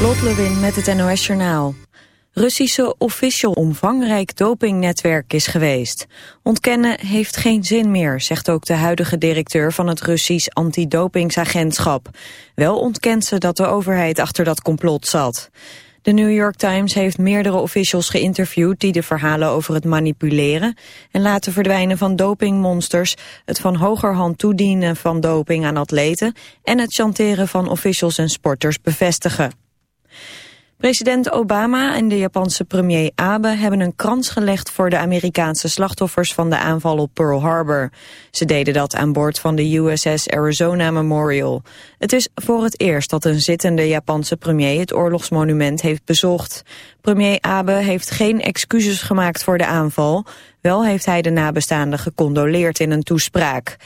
Lot Lewin met het NOS Journaal. Russische official omvangrijk dopingnetwerk is geweest. Ontkennen heeft geen zin meer, zegt ook de huidige directeur van het Russisch antidopingsagentschap. Wel ontkent ze dat de overheid achter dat complot zat. De New York Times heeft meerdere officials geïnterviewd die de verhalen over het manipuleren en laten verdwijnen van dopingmonsters, het van hogerhand toedienen van doping aan atleten en het chanteren van officials en sporters bevestigen. President Obama en de Japanse premier Abe hebben een krans gelegd voor de Amerikaanse slachtoffers van de aanval op Pearl Harbor. Ze deden dat aan boord van de USS Arizona Memorial. Het is voor het eerst dat een zittende Japanse premier het oorlogsmonument heeft bezocht. Premier Abe heeft geen excuses gemaakt voor de aanval. Wel heeft hij de nabestaanden gecondoleerd in een toespraak.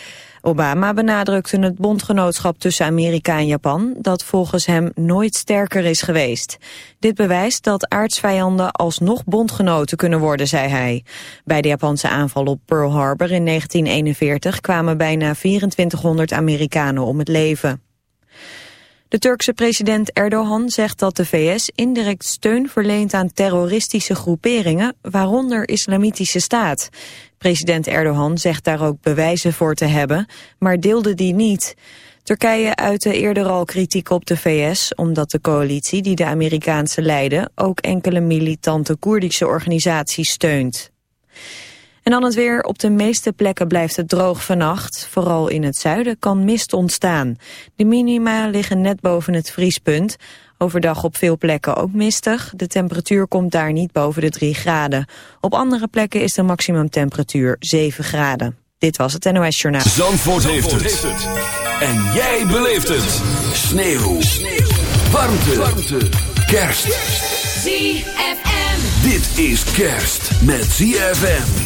Obama benadrukte het bondgenootschap tussen Amerika en Japan dat volgens hem nooit sterker is geweest. Dit bewijst dat aardsvijanden alsnog bondgenoten kunnen worden, zei hij. Bij de Japanse aanval op Pearl Harbor in 1941 kwamen bijna 2400 Amerikanen om het leven. De Turkse president Erdogan zegt dat de VS indirect steun verleent aan terroristische groeperingen, waaronder Islamitische Staat. President Erdogan zegt daar ook bewijzen voor te hebben, maar deelde die niet. Turkije uitte eerder al kritiek op de VS, omdat de coalitie die de Amerikaanse leiden ook enkele militante Koerdische organisaties steunt. En dan het weer. Op de meeste plekken blijft het droog vannacht. Vooral in het zuiden kan mist ontstaan. De minima liggen net boven het vriespunt. Overdag op veel plekken ook mistig. De temperatuur komt daar niet boven de 3 graden. Op andere plekken is de maximumtemperatuur 7 graden. Dit was het NOS Journaal. Zandvoort, heeft, het. En jij beleeft het. Sneeuw. Sneeuw. Warmte. Warmte. Kerst. ZFM. Dit is kerst met ZFM.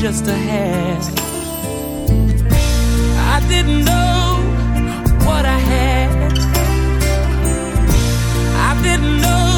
just a hat. I didn't know what I had. I didn't know.